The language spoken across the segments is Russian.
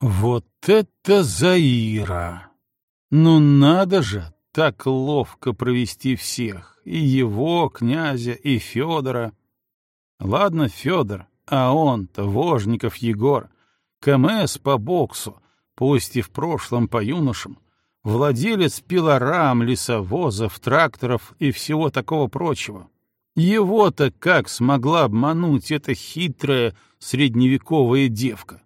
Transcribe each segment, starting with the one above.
Вот это Заира! Ну надо же так ловко провести всех, и его, князя, и Федора. Ладно, Федор, а он-то, Вожников Егор, КМС по боксу, пусть и в прошлом по юношам, владелец пилорам, лесовозов, тракторов и всего такого прочего. Его-то как смогла обмануть эта хитрая средневековая девка?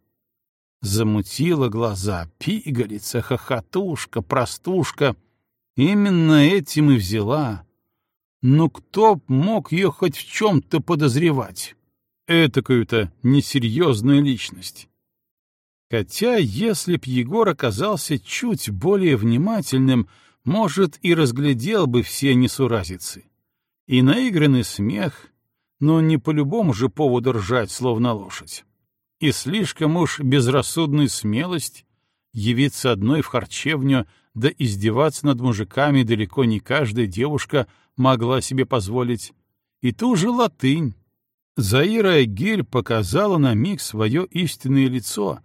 Замутила глаза, пигалица, хохотушка, простушка. Именно этим и взяла. Но кто мог ее хоть в чем-то подозревать? Этакую-то несерьезную личность. Хотя, если б Егор оказался чуть более внимательным, может, и разглядел бы все несуразицы. И наигранный смех, но не по любому же поводу ржать, словно лошадь и слишком уж безрассудная смелость явиться одной в харчевню да издеваться над мужиками далеко не каждая девушка могла себе позволить. И ту же латынь. Заира Гель показала на миг свое истинное лицо.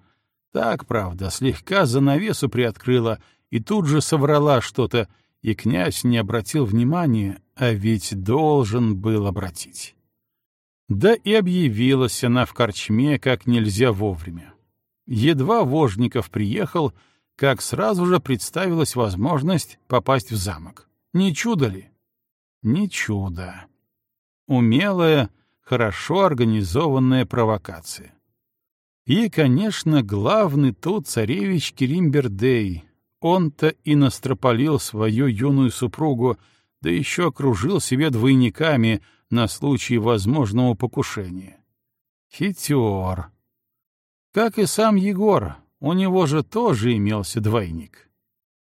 Так, правда, слегка занавесу приоткрыла и тут же соврала что-то, и князь не обратил внимания, а ведь должен был обратить. Да и объявилась она в корчме как нельзя вовремя. Едва Вожников приехал, как сразу же представилась возможность попасть в замок. Не чудо ли? Не чудо. Умелая, хорошо организованная провокация. И, конечно, главный тут царевич Керимбердей. Он-то и настропалил свою юную супругу, да еще окружил себе двойниками — на случай возможного покушения. Хитер. Как и сам Егор, у него же тоже имелся двойник.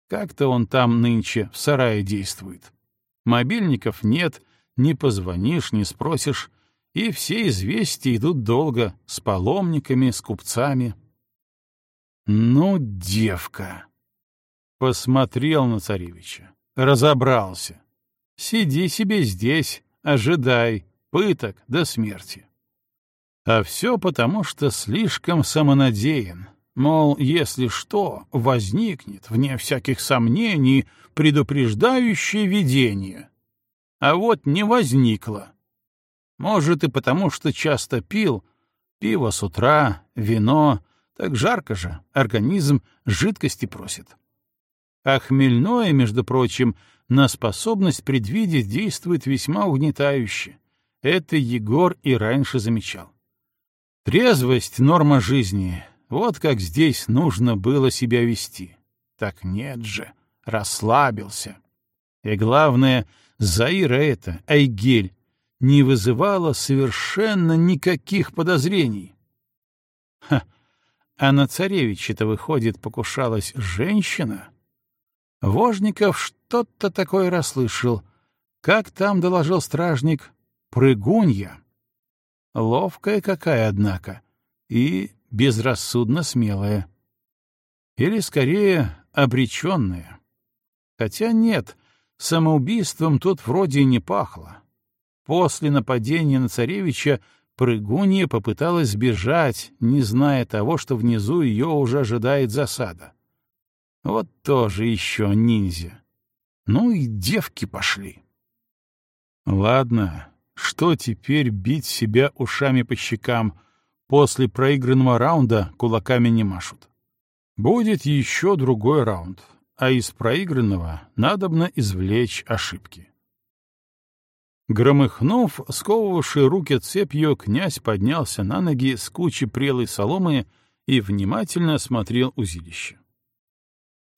Как-то он там нынче в сарае действует. Мобильников нет, не позвонишь, не спросишь, и все известия идут долго, с паломниками, с купцами. Ну, девка! Посмотрел на царевича, разобрался. Сиди себе здесь, ожидай пыток до смерти. А все потому, что слишком самонадеян, мол, если что, возникнет, вне всяких сомнений, предупреждающее видение. А вот не возникло. Может, и потому, что часто пил, пиво с утра, вино, так жарко же, организм жидкости просит. А хмельное, между прочим, на способность предвидеть действует весьма угнетающе. Это Егор и раньше замечал. Трезвость — норма жизни. Вот как здесь нужно было себя вести. Так нет же, расслабился. И главное, Заира это, Айгель, не вызывала совершенно никаких подозрений. Ха, а на царевича-то, выходит, покушалась женщина? Вожников что-то такое расслышал. Как там доложил стражник? Прыгунья. Ловкая какая, однако, и безрассудно смелая. Или, скорее, обреченная. Хотя нет, самоубийством тут вроде не пахло. После нападения на царевича прыгунья попыталась сбежать, не зная того, что внизу ее уже ожидает засада. Вот тоже еще ниндзя. Ну и девки пошли. Ладно, что теперь бить себя ушами по щекам? После проигранного раунда кулаками не машут. Будет еще другой раунд, а из проигранного надобно извлечь ошибки. Громыхнув, сковывавший руки цепью, князь поднялся на ноги с кучи прелой соломы и внимательно осмотрел узилище.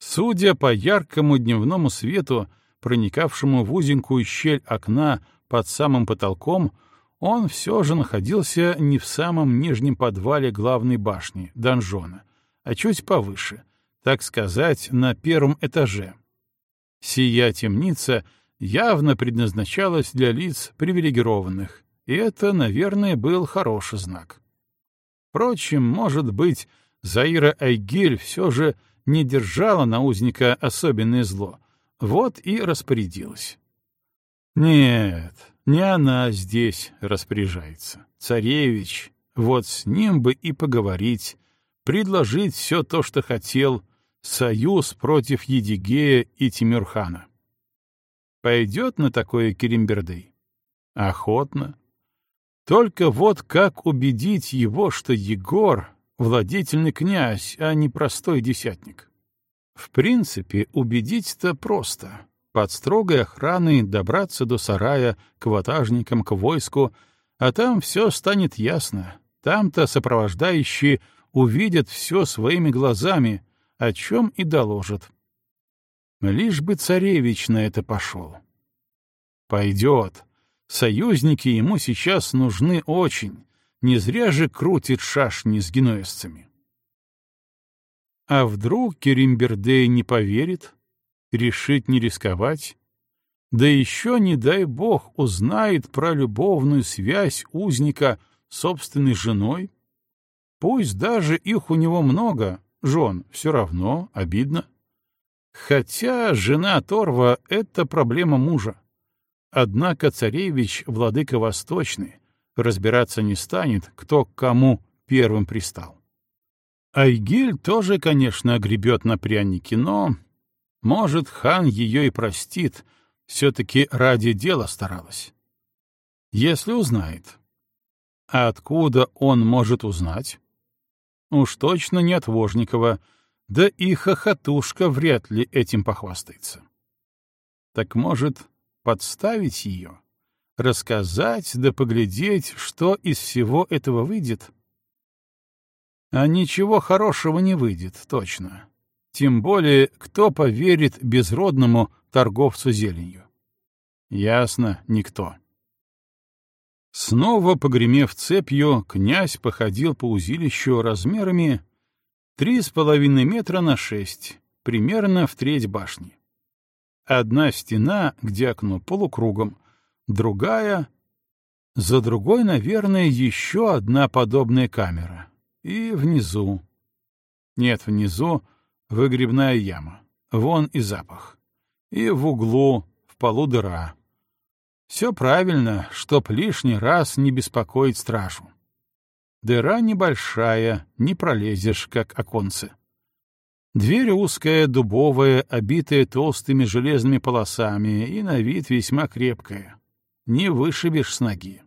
Судя по яркому дневному свету, проникавшему в узенькую щель окна под самым потолком, он все же находился не в самом нижнем подвале главной башни, донжона, а чуть повыше, так сказать, на первом этаже. Сия темница явно предназначалась для лиц привилегированных, и это, наверное, был хороший знак. Впрочем, может быть, Заира Айгель все же не держала на узника особенное зло, вот и распорядилась. Нет, не она здесь распоряжается. Царевич, вот с ним бы и поговорить, предложить все то, что хотел, союз против Едигея и Тимюрхана. Пойдет на такое Керимбердей? Охотно. Только вот как убедить его, что Егор — владетельный князь, а не простой десятник? В принципе, убедить-то просто. Под строгой охраной добраться до сарая, к ватажникам, к войску, а там все станет ясно. Там-то сопровождающие увидят все своими глазами, о чем и доложат. Лишь бы царевич на это пошел. Пойдет. Союзники ему сейчас нужны очень. Не зря же крутит шашни с генуэзцами. А вдруг Керимбердей не поверит? Решит не рисковать? Да еще, не дай бог, узнает про любовную связь узника с собственной женой? Пусть даже их у него много, жен, все равно обидно. Хотя жена Торва — это проблема мужа. Однако царевич, владыка восточный, разбираться не станет, кто к кому первым пристал. Айгиль тоже, конечно, огребет на пряники, но, может, хан ее и простит, все-таки ради дела старалась. Если узнает. А откуда он может узнать? Уж точно не от Вожникова, да и хохотушка вряд ли этим похвастается. Так может, подставить ее? Рассказать да поглядеть, что из всего этого выйдет? А ничего хорошего не выйдет, точно. Тем более, кто поверит безродному торговцу зеленью? Ясно, никто. Снова погремев цепью, князь походил по узилищу размерами три с половиной метра на шесть, примерно в треть башни. Одна стена, где окно полукругом, другая... За другой, наверное, еще одна подобная камера. И внизу. Нет, внизу выгребная яма. Вон и запах. И в углу, в полу дыра. Все правильно, чтоб лишний раз не беспокоить стражу. Дыра небольшая, не пролезешь, как оконце. Дверь узкая, дубовая, обитая толстыми железными полосами и на вид весьма крепкая. Не вышибешь с ноги.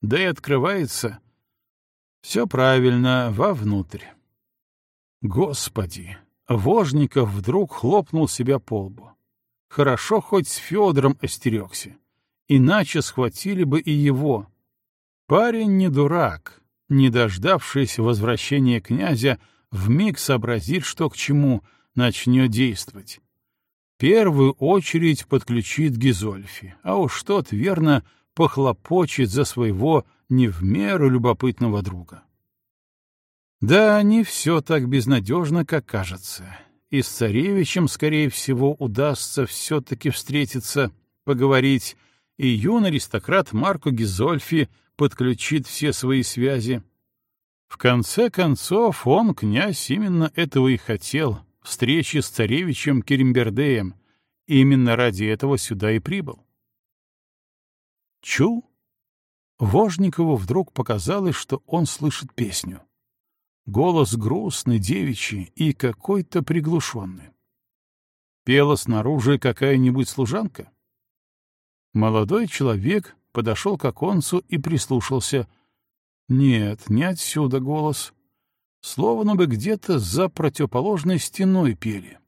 Да и открывается. Все правильно, вовнутрь. Господи! Вожников вдруг хлопнул себя по лбу. Хорошо хоть с Федором остерегся иначе схватили бы и его. Парень не дурак, не дождавшись возвращения князя, вмиг сообразит, что к чему, начнет действовать. Первую очередь подключит Гизольфи, а уж тот, верно, похлопочет за своего не в меру любопытного друга. Да, не все так безнадежно, как кажется. И с царевичем, скорее всего, удастся все-таки встретиться, поговорить, и юный аристократ Марко Гизольфи подключит все свои связи. В конце концов, он, князь, именно этого и хотел — встречи с царевичем Керимбердеем. Именно ради этого сюда и прибыл. Чу! Вожникову вдруг показалось, что он слышит песню. Голос грустный, девичий и какой-то приглушенный. Пела снаружи какая-нибудь служанка? Молодой человек подошел к оконцу и прислушался. Нет, не отсюда голос. Словно бы где-то за противоположной стеной пели.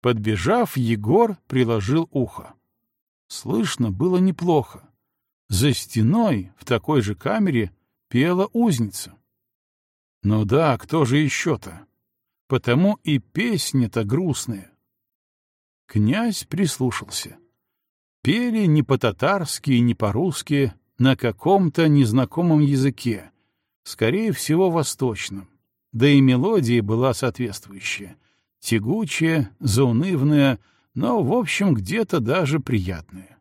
Подбежав, Егор приложил ухо. Слышно было неплохо. За стеной, в такой же камере, пела узница. Ну да, кто же еще-то? Потому и песня-то грустная. Князь прислушался. Пели не по-татарски не по-русски, на каком-то незнакомом языке, скорее всего, восточном. Да и мелодия была соответствующая, тягучая, заунывная, но, в общем, где-то даже приятная.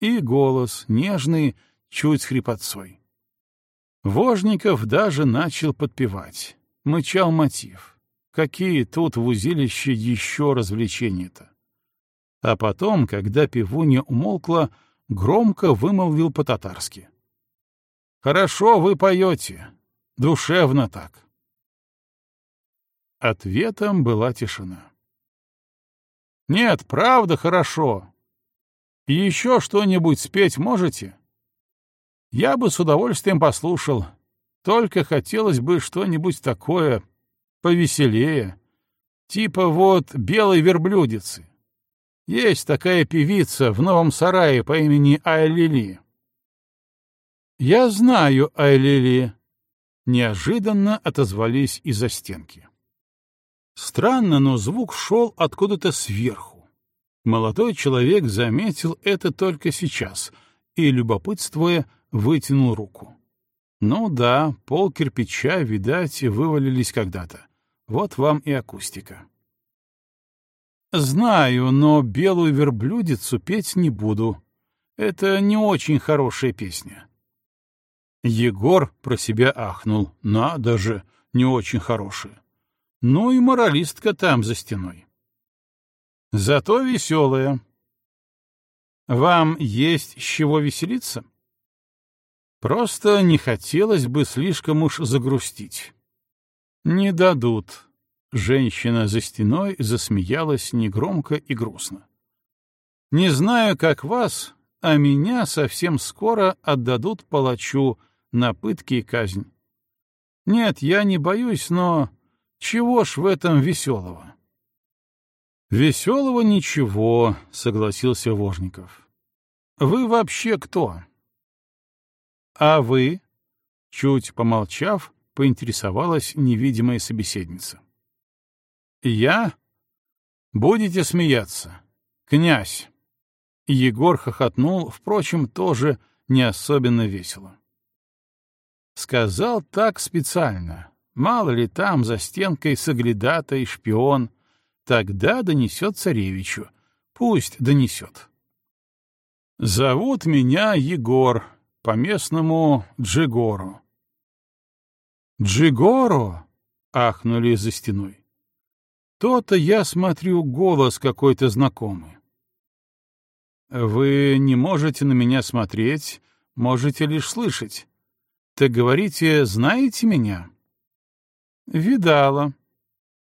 И голос нежный, чуть с хрипотцой. Вожников даже начал подпевать. Мычал мотив. Какие тут в узилище еще развлечения-то? а потом, когда пивунья умолкла, громко вымолвил по-татарски. «Хорошо вы поете, душевно так». Ответом была тишина. «Нет, правда хорошо. Еще что-нибудь спеть можете?» «Я бы с удовольствием послушал. Только хотелось бы что-нибудь такое повеселее. Типа вот «Белой верблюдицы». Есть такая певица в Новом Сарае по имени Айлили. «Я знаю Айлили», — неожиданно отозвались из-за стенки. Странно, но звук шел откуда-то сверху. Молодой человек заметил это только сейчас и, любопытствуя, вытянул руку. Ну да, пол кирпича, видать, вывалились когда-то. Вот вам и акустика. Знаю, но белую верблюдицу петь не буду. Это не очень хорошая песня. Егор про себя ахнул. Надо же, не очень хорошая. Ну и моралистка там за стеной. Зато веселая. Вам есть с чего веселиться? Просто не хотелось бы слишком уж загрустить. Не дадут. Женщина за стеной засмеялась негромко и грустно. Не знаю, как вас, а меня совсем скоро отдадут палачу на пытки и казнь. Нет, я не боюсь, но чего ж в этом веселого? Веселого ничего, согласился Вожников. Вы вообще кто? А вы? Чуть помолчав, поинтересовалась невидимая собеседница. «Я? Будете смеяться. Князь!» Егор хохотнул, впрочем, тоже не особенно весело. Сказал так специально. Мало ли там за стенкой соглядатай шпион. Тогда донесет царевичу. Пусть донесет. Зовут меня Егор, по-местному Джигору. Джигоро! ахнули за стеной. То-то я смотрю, голос какой-то знакомый. Вы не можете на меня смотреть, можете лишь слышать. Так говорите, знаете меня? Видала.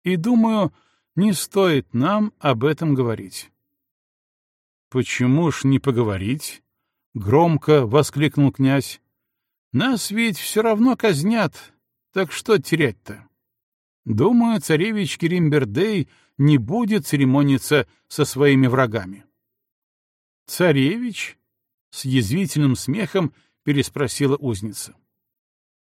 И думаю, не стоит нам об этом говорить. Почему ж не поговорить? Громко воскликнул князь. Нас ведь все равно казнят, так что терять-то? Думаю, царевич Керимбердей не будет церемониться со своими врагами. «Царевич?» — с язвительным смехом переспросила узница.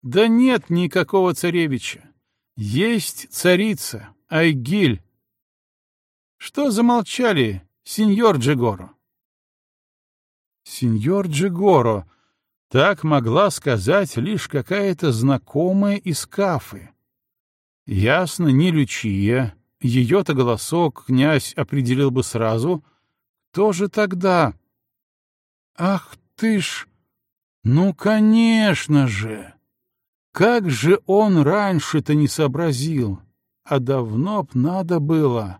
«Да нет никакого царевича. Есть царица, Айгиль». «Что замолчали, сеньор Джигоро?» «Сеньор Джигоро», так могла сказать лишь какая-то знакомая из кафы. Ясно, не Лючия, ее-то голосок князь определил бы сразу. Кто же тогда? Ах ты ж! Ну, конечно же! Как же он раньше-то не сообразил? А давно б надо было.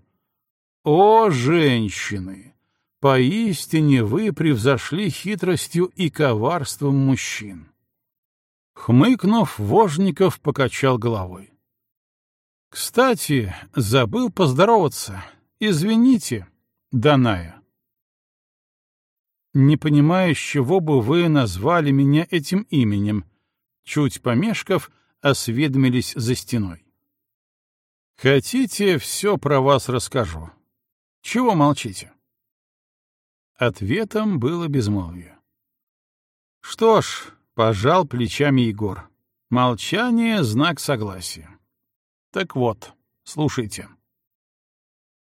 О, женщины! Поистине вы превзошли хитростью и коварством мужчин. Хмыкнув, Вожников покачал головой. Кстати, забыл поздороваться. Извините, Даная. Не понимаю, с чего бы вы назвали меня этим именем. Чуть помешков, осведомились за стеной. Хотите, все про вас расскажу. Чего молчите? Ответом было безмолвие. Что ж, пожал плечами Егор. Молчание — знак согласия. Так вот, слушайте.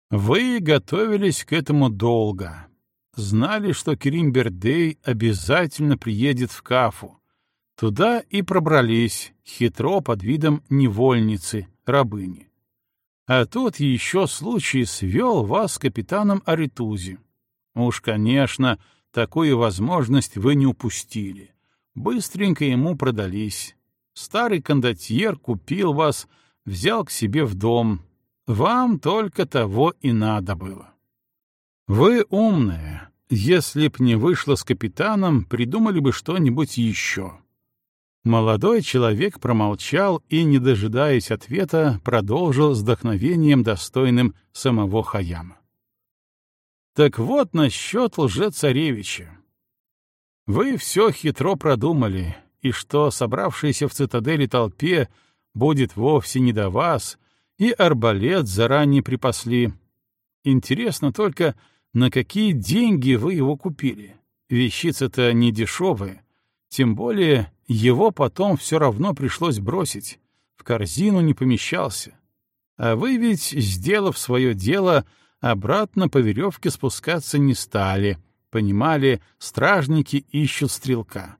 Вы готовились к этому долго. Знали, что Керим Бердей обязательно приедет в Кафу. Туда и пробрались, хитро под видом невольницы, рабыни. А тут еще случай свел вас с капитаном Аритузи. Уж, конечно, такую возможность вы не упустили. Быстренько ему продались. Старый кондотьер купил вас — взял к себе в дом. Вам только того и надо было. Вы умная. Если б не вышло с капитаном, придумали бы что-нибудь еще. Молодой человек промолчал и, не дожидаясь ответа, продолжил с вдохновением, достойным самого Хаяма. Так вот насчет лже-царевича. Вы все хитро продумали, и что собравшейся в цитадели толпе будет вовсе не до вас, и арбалет заранее припасли. Интересно только, на какие деньги вы его купили. Вещица-то не дешевая, тем более его потом все равно пришлось бросить, в корзину не помещался. А вы ведь, сделав свое дело, обратно по веревке спускаться не стали, понимали, стражники ищут стрелка.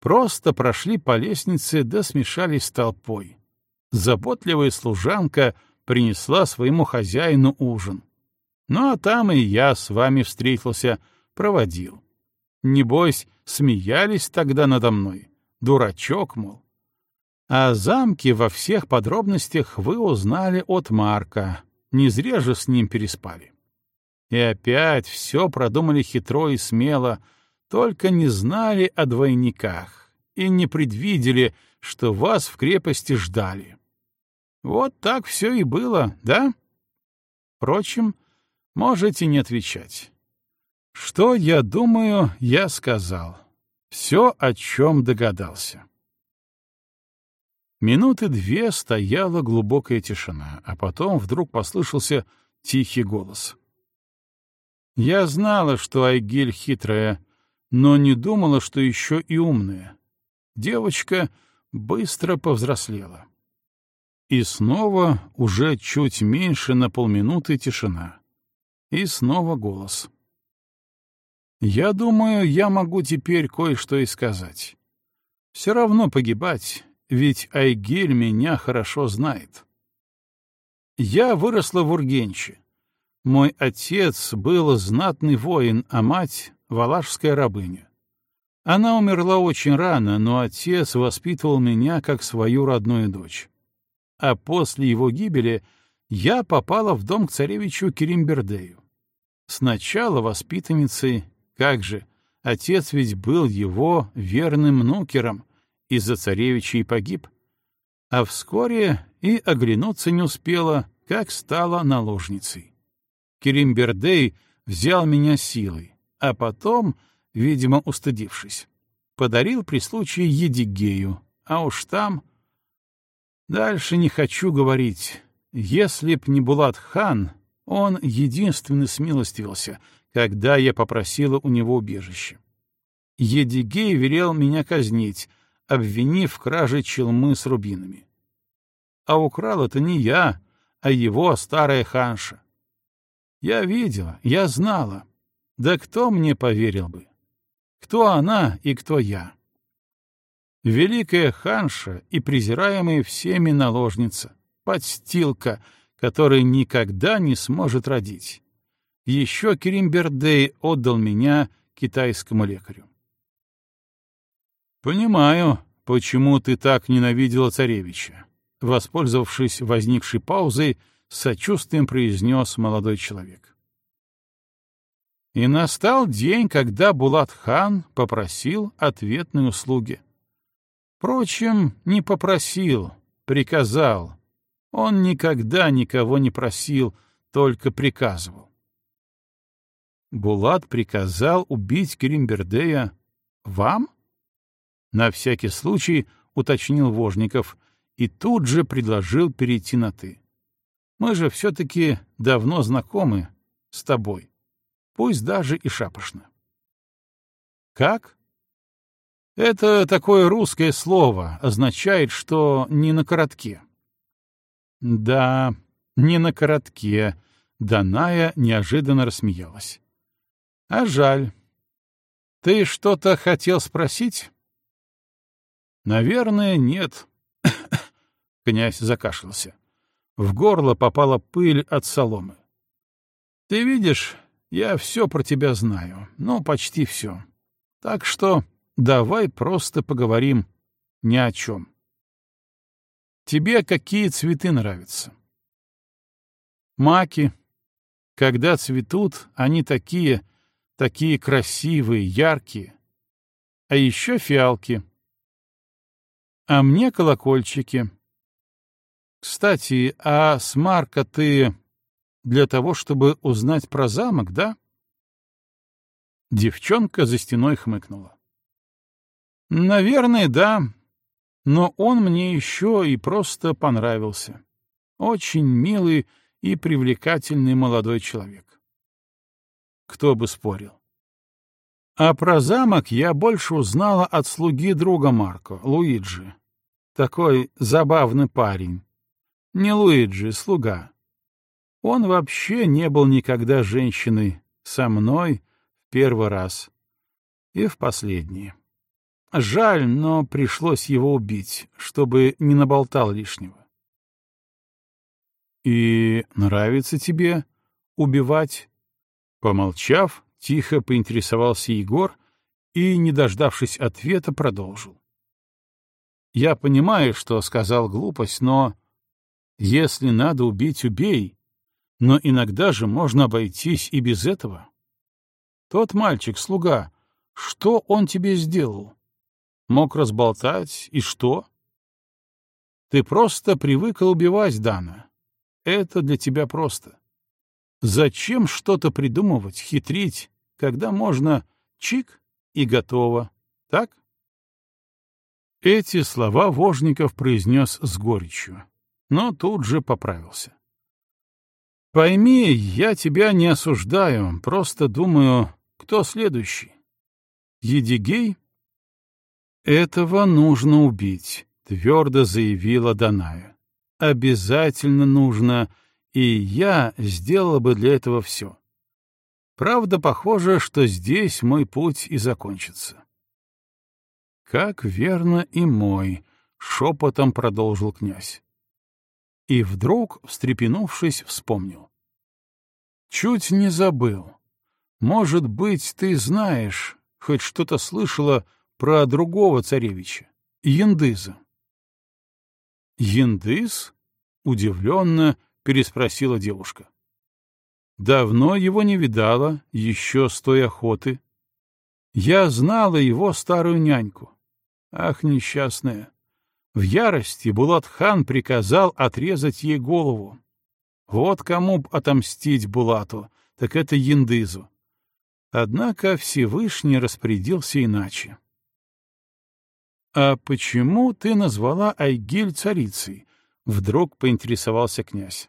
Просто прошли по лестнице да смешались с толпой. Заботливая служанка принесла своему хозяину ужин. Ну а там и я с вами встретился, проводил. Небось, смеялись тогда надо мной. Дурачок, мол. А замки во всех подробностях вы узнали от Марка. Не зря же с ним переспали. И опять все продумали хитро и смело, только не знали о двойниках и не предвидели, что вас в крепости ждали. Вот так все и было, да? Впрочем, можете не отвечать. Что я думаю, я сказал. Все, о чем догадался. Минуты две стояла глубокая тишина, а потом вдруг послышался тихий голос. Я знала, что Айгиль хитрая, но не думала, что еще и умная. Девочка быстро повзрослела. И снова уже чуть меньше на полминуты тишина. И снова голос. Я думаю, я могу теперь кое-что и сказать. Все равно погибать, ведь Айгель меня хорошо знает. Я выросла в Ургенче. Мой отец был знатный воин, а мать — валашская рабыня. Она умерла очень рано, но отец воспитывал меня как свою родную дочь. А после его гибели я попала в дом к царевичу Керимбердею. Сначала воспитанницей, как же, отец ведь был его верным нукером, из-за царевича и погиб. А вскоре и оглянуться не успела, как стала наложницей. Керимбердей взял меня силой, а потом, видимо, устыдившись, подарил при случае Едигею, а уж там... Дальше не хочу говорить. Если б не Булат хан, он единственный смилостивился, когда я попросила у него убежище. Едигей велел меня казнить, обвинив в краже челмы с рубинами. А украл это не я, а его старая ханша. Я видела, я знала. Да кто мне поверил бы? Кто она и кто я? Великая ханша и презираемая всеми наложница, подстилка, которая никогда не сможет родить. Еще Керимбердей отдал меня китайскому лекарю. «Понимаю, почему ты так ненавидела царевича», — воспользовавшись возникшей паузой, с сочувствием произнес молодой человек. И настал день, когда Булат-хан попросил ответной услуги. Впрочем, не попросил, приказал. Он никогда никого не просил, только приказывал. Булат приказал убить Керимбердея вам? На всякий случай уточнил Вожников и тут же предложил перейти на «ты». Мы же все-таки давно знакомы с тобой, пусть даже и шапошно. Как? Это такое русское слово, означает, что не на коротке. Да, не на коротке, Даная неожиданно рассмеялась. А жаль. Ты что-то хотел спросить? Наверное, нет. Князь закашлялся. В горло попала пыль от соломы. Ты видишь, я все про тебя знаю, ну, почти все. Так что давай просто поговорим ни о чем. Тебе какие цветы нравятся? Маки. Когда цветут, они такие, такие красивые, яркие. А еще фиалки. А мне колокольчики. Кстати, а с Марка ты для того, чтобы узнать про замок, да? Девчонка за стеной хмыкнула. Наверное, да. Но он мне еще и просто понравился. Очень милый и привлекательный молодой человек. Кто бы спорил. А про замок я больше узнала от слуги друга Марко, Луиджи. Такой забавный парень. Не Луиджи, слуга. Он вообще не был никогда женщиной. Со мной в первый раз. И в последний. Жаль, но пришлось его убить, чтобы не наболтал лишнего. «И нравится тебе убивать?» Помолчав, тихо поинтересовался Егор и, не дождавшись ответа, продолжил. «Я понимаю, что сказал глупость, но если надо убить, убей, но иногда же можно обойтись и без этого. Тот мальчик, слуга, что он тебе сделал? Мог разболтать, и что? Ты просто привыкла убивать, Дана. Это для тебя просто. Зачем что-то придумывать, хитрить, когда можно чик и готово, так? Эти слова Вожников произнес с горечью, но тут же поправился. Пойми, я тебя не осуждаю, просто думаю, кто следующий? Едигей «Этого нужно убить», — твердо заявила Даная. «Обязательно нужно, и я сделала бы для этого все. Правда, похоже, что здесь мой путь и закончится». «Как верно и мой», — шепотом продолжил князь. И вдруг, встрепенувшись, вспомнил. «Чуть не забыл. Может быть, ты знаешь, хоть что-то слышала про другого царевича, Яндыза. «Яндыз?» — удивленно переспросила девушка. «Давно его не видала, еще с той охоты. Я знала его старую няньку. Ах, несчастная! В ярости Булат-хан приказал отрезать ей голову. Вот кому б отомстить Булату, так это Яндызу. Однако Всевышний распорядился иначе. «А почему ты назвала Айгиль царицей?» — вдруг поинтересовался князь.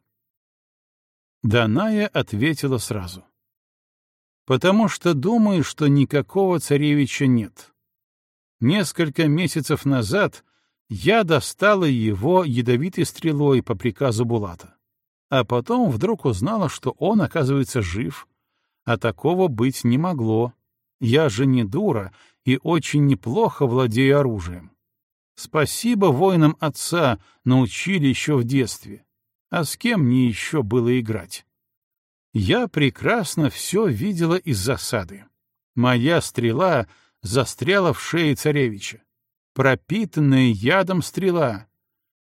Даная ответила сразу. «Потому что думаю, что никакого царевича нет. Несколько месяцев назад я достала его ядовитой стрелой по приказу Булата, а потом вдруг узнала, что он, оказывается, жив, а такого быть не могло. Я же не дура и очень неплохо владею оружием. Спасибо воинам отца, научили еще в детстве. А с кем мне еще было играть? Я прекрасно все видела из засады. Моя стрела застряла в шее царевича. Пропитанная ядом стрела.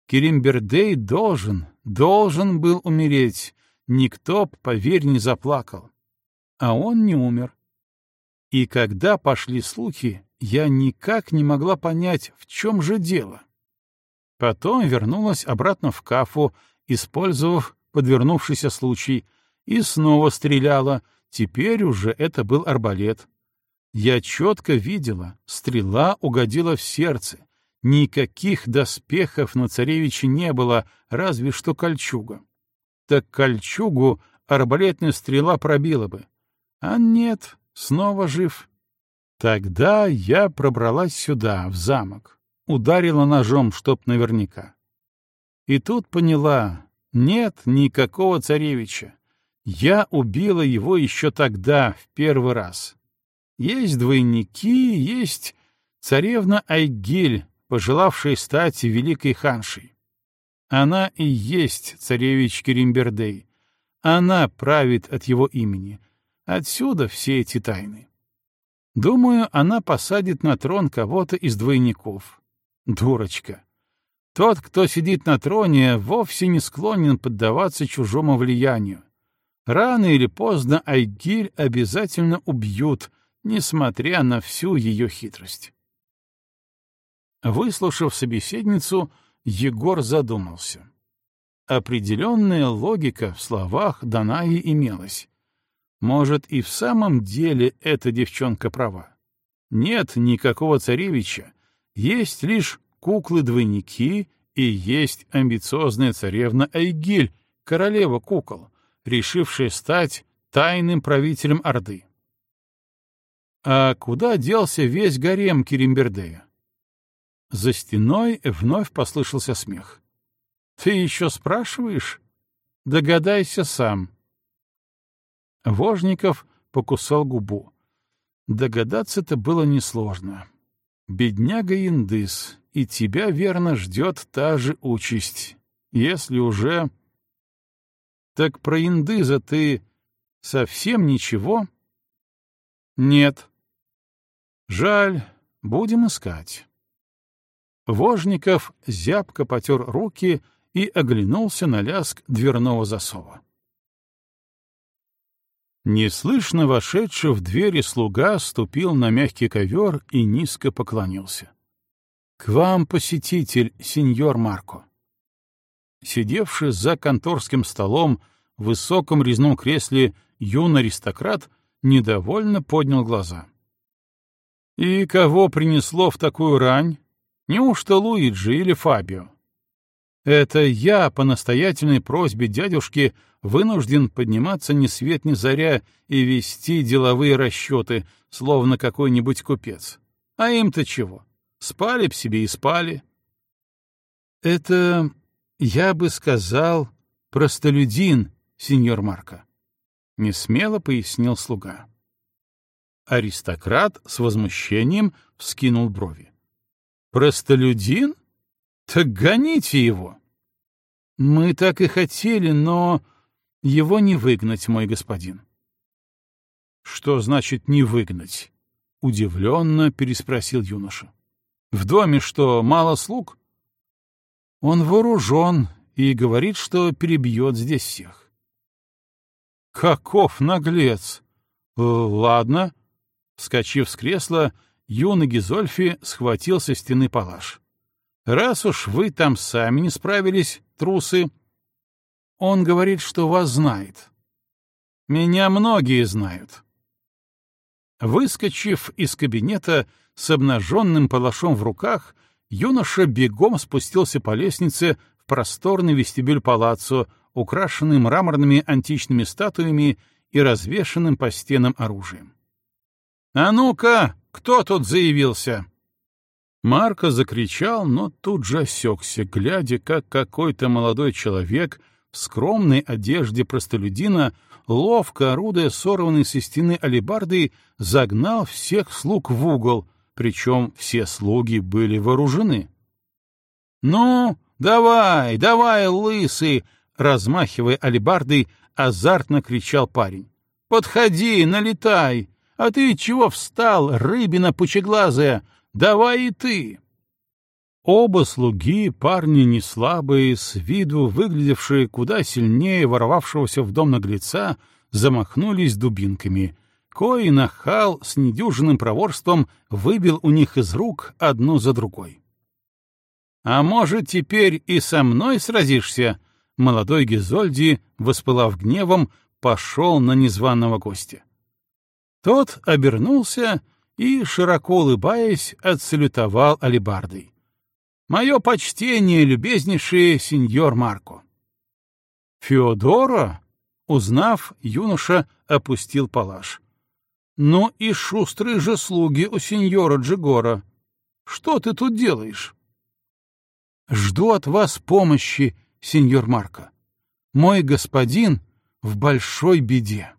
Керимбердей должен, должен был умереть. Никто, поверь, не заплакал. А он не умер. И когда пошли слухи, я никак не могла понять, в чем же дело. Потом вернулась обратно в кафу, использовав подвернувшийся случай, и снова стреляла, теперь уже это был арбалет. Я четко видела, стрела угодила в сердце, никаких доспехов на царевиче не было, разве что кольчуга. Так кольчугу арбалетная стрела пробила бы. А нет, снова жив. Тогда я пробралась сюда, в замок, ударила ножом, чтоб наверняка. И тут поняла, нет никакого царевича. Я убила его еще тогда, в первый раз. Есть двойники, есть царевна Айгиль, пожелавшая стать великой ханшей. Она и есть царевич Керимбердей. Она правит от его имени — Отсюда все эти тайны. Думаю, она посадит на трон кого-то из двойников. Дурочка. Тот, кто сидит на троне, вовсе не склонен поддаваться чужому влиянию. Рано или поздно Айгиль обязательно убьют, несмотря на всю ее хитрость. Выслушав собеседницу, Егор задумался. Определенная логика в словах Данаи имелась. Может, и в самом деле эта девчонка права. Нет никакого царевича, есть лишь куклы-двойники и есть амбициозная царевна Айгиль, королева кукол, решившая стать тайным правителем Орды. А куда делся весь гарем Киримбердея? За стеной вновь послышался смех. «Ты еще спрашиваешь? Догадайся сам». Вожников покусал губу. Догадаться-то было несложно. Бедняга Индыс, и тебя, верно, ждет та же участь, если уже... Так про Индыза ты совсем ничего? Нет. Жаль, будем искать. Вожников зябко потер руки и оглянулся на ляск дверного засова. Неслышно вошедший в двери слуга ступил на мягкий ковер и низко поклонился. — К вам посетитель, сеньор Марко. Сидевший за конторским столом в высоком резном кресле юный аристократ недовольно поднял глаза. — И кого принесло в такую рань? Неужто Луиджи или Фабио? Это я по настоятельной просьбе дядюшки вынужден подниматься ни свет ни заря и вести деловые расчеты, словно какой-нибудь купец. А им-то чего? Спали б себе и спали. Это, я бы сказал, простолюдин, сеньор Марко. Несмело пояснил слуга. Аристократ с возмущением вскинул брови. Простолюдин? Так гоните его. Мы так и хотели, но его не выгнать, мой господин. Что значит не выгнать? Удивленно переспросил юноша. В доме что, мало слуг? Он вооружен и говорит, что перебьет здесь всех. Каков наглец! Ладно. Вскочив с кресла, юный Гизольфи схватил со стены палаш. «Раз уж вы там сами не справились, трусы...» Он говорит, что вас знает. Меня многие знают. Выскочив из кабинета с обнаженным палашом в руках, юноша бегом спустился по лестнице в просторный вестибюль палаццо, украшенный мраморными античными статуями и развешанным по стенам оружием. «А ну-ка, кто тут заявился?» Марко закричал, но тут же осекся, глядя, как какой-то молодой человек в скромной одежде простолюдина, ловко орудуя сорванной со стены алебарды, загнал всех слуг в угол, причем все слуги были вооружены. «Ну, давай, давай, лысый!» — размахивая алебардой, азартно кричал парень. «Подходи, налетай! А ты чего встал, рыбина пучеглазая? Давай и ты!» Оба слуги, парни не слабые, с виду выглядевшие куда сильнее ворвавшегося в дом наглеца, замахнулись дубинками. Кой нахал с недюжинным проворством выбил у них из рук одну за другой. «А может, теперь и со мной сразишься?» Молодой Гизольди, воспылав гневом, пошел на незваного гостя. Тот обернулся и, широко улыбаясь, отсалютовал алебардой. «Мое почтение, любезнейший сеньор Марко!» «Феодора?» — узнав, юноша опустил палаш. «Ну и шустрые же слуги у сеньора Джигора. Что ты тут делаешь?» «Жду от вас помощи, сеньор Марко. Мой господин в большой беде».